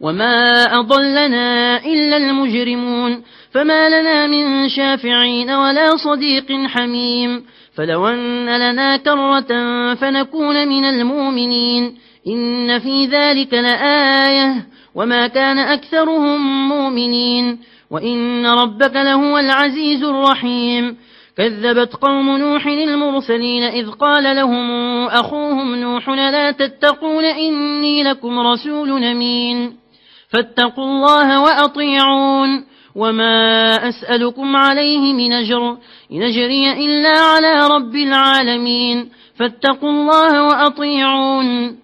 وما أضلنا إلا المجرمون فما لنا من شافعين ولا صديق حميم فلو أن لنا كرة فنكون من المؤمنين إن في ذلك لآية وما كان أكثرهم مؤمنين وإن ربك لهو العزيز الرحيم كذبت قوم نوح المرسلين إذ قال لهم أخوهم نوح لا تتقون إني لكم رسول أمين فاتقوا الله وأطيعون. وما أسألكم عليه من أجر إن أجري إلا على رب العالمين. فاتقوا الله وأطيعون.